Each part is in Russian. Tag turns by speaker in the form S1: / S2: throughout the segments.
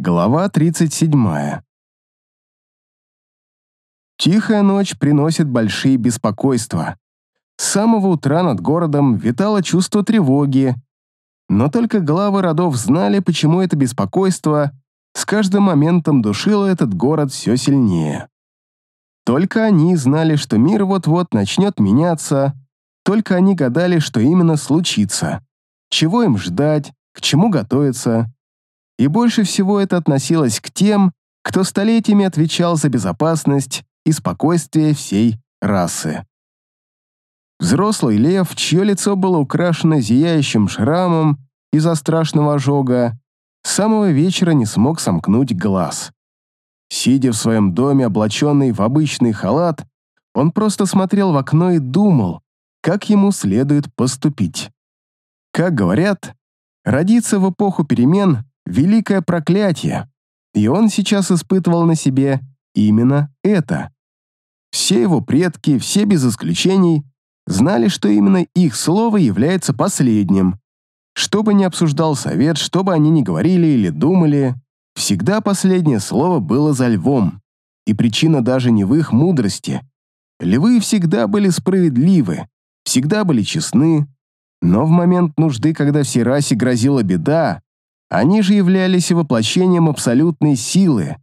S1: Глава 37. Тихая ночь приносит большие беспокойства. С самого утра над городом витало чувство тревоги, но только главы родов знали, почему это беспокойство с каждым моментом душило этот город все сильнее. Только они знали, что мир вот-вот начнет меняться, только они гадали, что именно случится, чего им ждать, к чему готовиться. И больше всего это относилось к тем, кто столетиями отвечал за безопасность и спокойствие всей расы. Взрослый лев, чье лицо было украшено зияющим шрамом из-за страшного ожога, с самого вечера не смог сомкнуть глаз. Сидя в своем доме, облаченный в обычный халат, он просто смотрел в окно и думал, как ему следует поступить. Как говорят, родиться в эпоху перемен — великое проклятие, и он сейчас испытывал на себе именно это. Все его предки, все без исключений, знали, что именно их слово является последним. Что бы ни обсуждал совет, что бы они ни говорили или думали, всегда последнее слово было за львом. И причина даже не в их мудрости. Львы всегда были справедливы, всегда были честны, но в момент нужды, когда всей расе грозила беда, они же являлись воплощением абсолютной силы.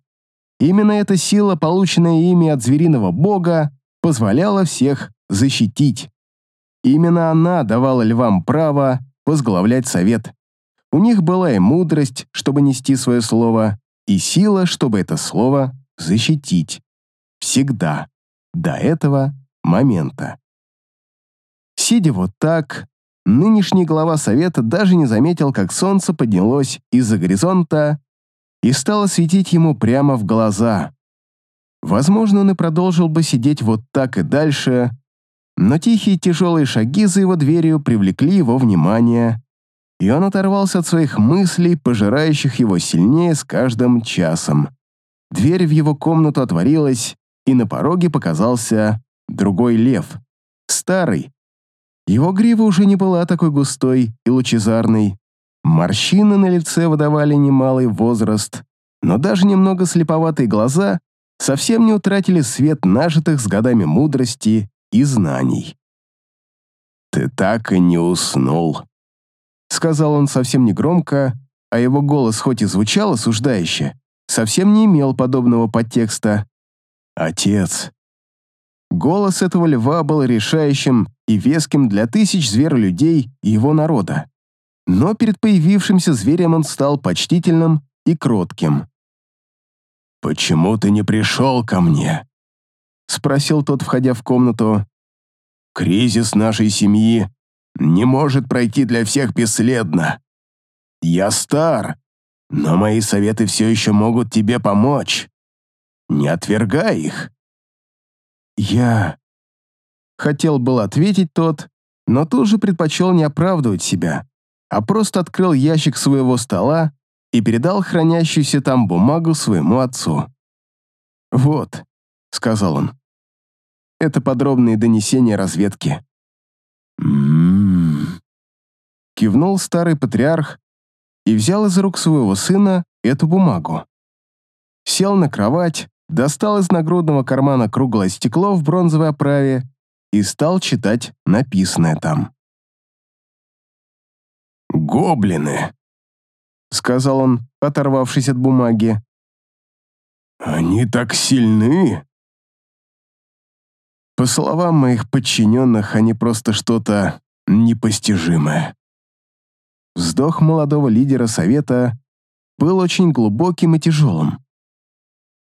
S1: Именно эта сила, полученная ими от звериного бога, позволяла всех защитить. Именно она давала львам право возглавлять совет. У них была и мудрость, чтобы нести свое слово, и сила, чтобы это слово защитить. Всегда. До этого момента. Сидя вот так, нынешний глава совета даже не заметил, как солнце поднялось из-за горизонта и стало светить ему прямо в глаза. Возможно, он и продолжил бы сидеть вот так и дальше, но тихие тяжелые шаги за его дверью привлекли его внимание, и он оторвался от своих мыслей, пожирающих его сильнее с каждым часом. Дверь в его комнату отворилась, и на пороге показался другой лев. Старый. Его грива уже не была такой густой и лучезарной. Морщины на лице выдавали немалый возраст, но даже немного слеповатые глаза совсем не утратили свет нажитых с годами мудрости и знаний. «Ты так и не уснул», — сказал он совсем негромко, а его голос хоть и звучал осуждающе, совсем не имел подобного подтекста. «Отец». Голос этого льва был решающим и веским для тысяч зверолюдей и его народа. Но перед появившимся зверем он стал почтительным и кротким. «Почему ты не пришел ко мне?» — спросил тот, входя в комнату. «Кризис нашей семьи не может пройти для всех бесследно. Я стар, но мои советы все еще могут тебе помочь. Не отвергай их». «Я...» Хотел был ответить тот, но тут же предпочел не оправдывать себя, а просто открыл ящик своего стола и передал хранящуюся там бумагу своему отцу. «Вот», — сказал он, — «это подробные донесения разведки». «М-м-м», кивнул старый патриарх и взял из рук своего сына эту бумагу. Сел на кровать, достал из нагрудного кармана круглое стекло в бронзовой оправе и стал читать написанное там. «Гоблины», — сказал он, оторвавшись от бумаги. «Они так сильны!» По словам моих подчиненных, они просто что-то непостижимое. Вздох молодого лидера совета был очень глубоким и тяжелым.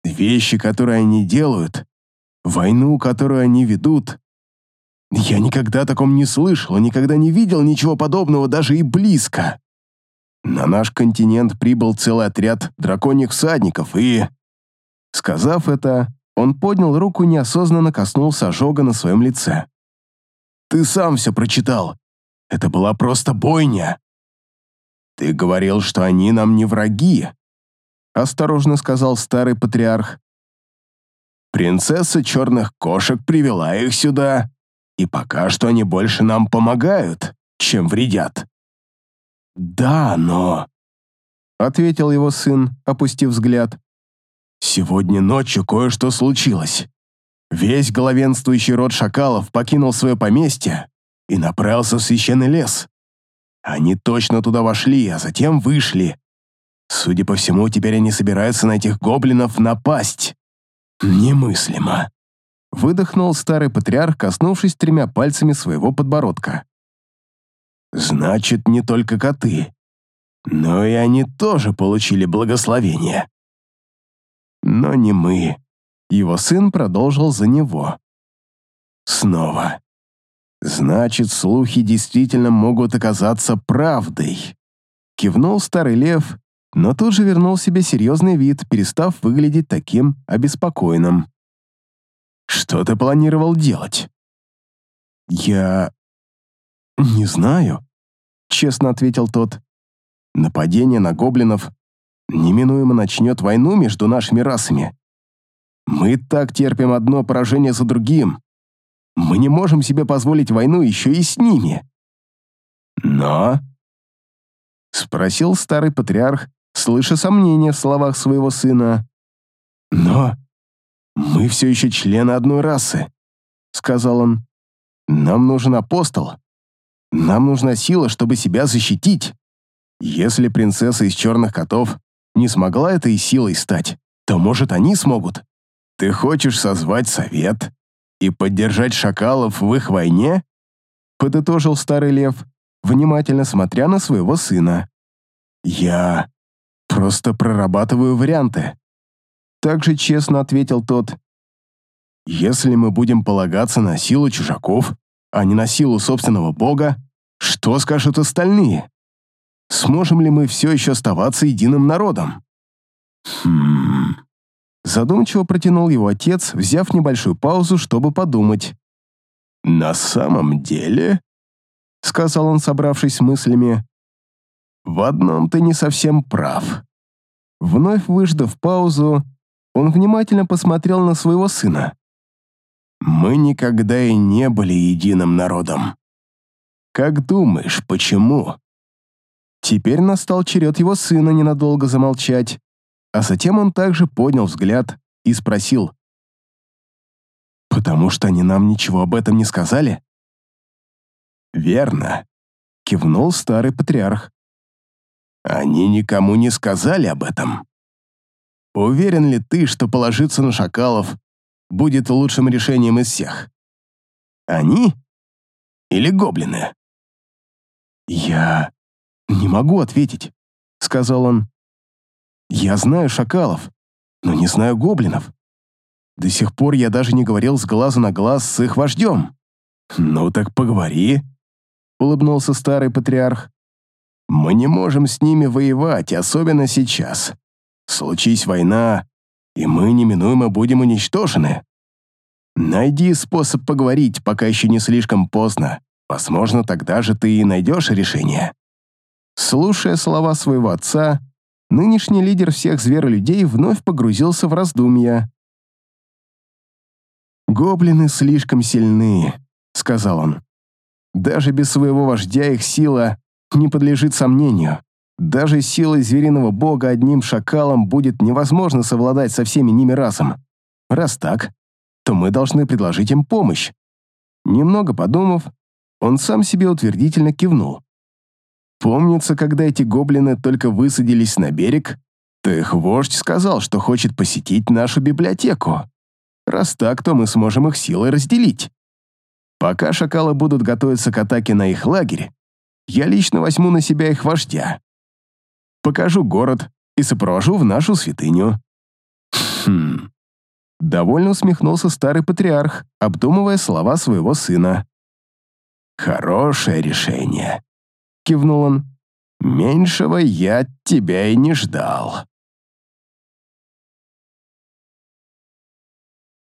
S1: Вещи, которые они делают, войну, которую они ведут, я никогда о таком не слышал, никогда не видел ничего подобного даже и близко. На наш континент прибыл целый отряд драконьих всадников, и... Сказав это, он поднял руку и неосознанно коснулся ожога на своем лице. «Ты сам все прочитал. Это была просто бойня». «Ты говорил, что они нам не враги», — осторожно сказал старый патриарх. «Принцесса черных кошек привела их сюда, и пока что они больше нам помогают, чем вредят». «Да, но...» — ответил его сын, опустив взгляд. «Сегодня ночью кое-что случилось. Весь главенствующий род шакалов покинул свое поместье и направился в священный лес. Они точно туда вошли, а затем вышли. Судя по всему, теперь они собираются на этих гоблинов напасть. Немыслимо. Выдохнул старый патриарх, коснувшись тремя пальцами своего подбородка. Значит, не только коты, но и они тоже получили благословение. Но не мы. Его сын продолжил за него. Снова. Значит, слухи действительно могут оказаться правдой. Кивнул старый лев, но тут же вернул себе серьезный вид, перестав выглядеть таким обеспокоенным. «Что ты планировал делать?» «Я... не знаю», — честно ответил тот. «Нападение на гоблинов неминуемо начнет войну между нашими расами. Мы так терпим одно поражение за другим. Мы не можем себе позволить войну еще и с ними. Но... Спросил старый патриарх, слыша сомнения в словах своего сына. Но... Мы все еще члены одной расы, сказал он. Нам нужен апостол. Нам нужна сила, чтобы себя защитить. Если принцесса из черных котов не смогла этой силой стать, то, может, они смогут. Ты хочешь созвать совет и поддержать шакалов в их войне?» подытожил старый лев, внимательно смотря на своего сына. «Я просто прорабатываю варианты», также честно ответил тот. «Если мы будем полагаться на силу чужаков, а не на силу собственного бога, что скажут остальные? Сможем ли мы все еще оставаться единым народом?» «Хм...» Задумчиво протянул его отец, взяв небольшую паузу, чтобы подумать. «На самом деле...» — сказал он, собравшись с мыслями. «В одном ты не совсем прав». Вновь выждав паузу, он внимательно посмотрел на своего сына. «Мы никогда и не были единым народом. Как думаешь, почему?» Теперь настал черед его сына ненадолго замолчать, а затем он также поднял взгляд и спросил. «Потому что они нам ничего об этом не сказали?» «Верно», — кивнул старый патриарх. «Они никому не сказали об этом. Уверен ли ты, что положиться на шакалов будет лучшим решением из всех? Они или гоблины?» «Я не могу ответить», — сказал он. Я знаю шакалов, но не знаю гоблинов. До сих пор я даже не говорил с глазу на глаз с их вождем. Ну так поговори, улыбнулся старый патриарх. Мы не можем с ними воевать, особенно сейчас. Случись война, и мы неминуемо будем уничтожены. Найди способ поговорить, пока еще не слишком поздно. Возможно, тогда же ты и найдешь решение. Слушая слова своего отца, нынешний лидер всех зверолюдей вновь погрузился в раздумья. «Гоблины слишком сильны», — сказал он. «Даже без своего вождя их сила не подлежит сомнению. Даже силой звериного бога одним шакалом будет невозможно совладать со всеми ними разом. Раз так, то мы должны предложить им помощь». Немного подумав, он сам себе утвердительно кивнул. Помнится, когда эти гоблины только высадились на берег, то их вождь сказал, что хочет посетить нашу библиотеку. Раз так, то мы сможем их силой разделить. Пока шакалы будут готовиться к атаке на их лагерь, я лично возьму на себя их вождя. Покажу город и сопровожу в нашу святыню. Хм. Довольно усмехнулся старый патриарх, обдумывая слова своего сына. Хорошее решение кивнул он. «Меньшего я тебя и не ждал».